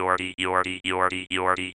Yordi, Yordi, Yordi, Yordi.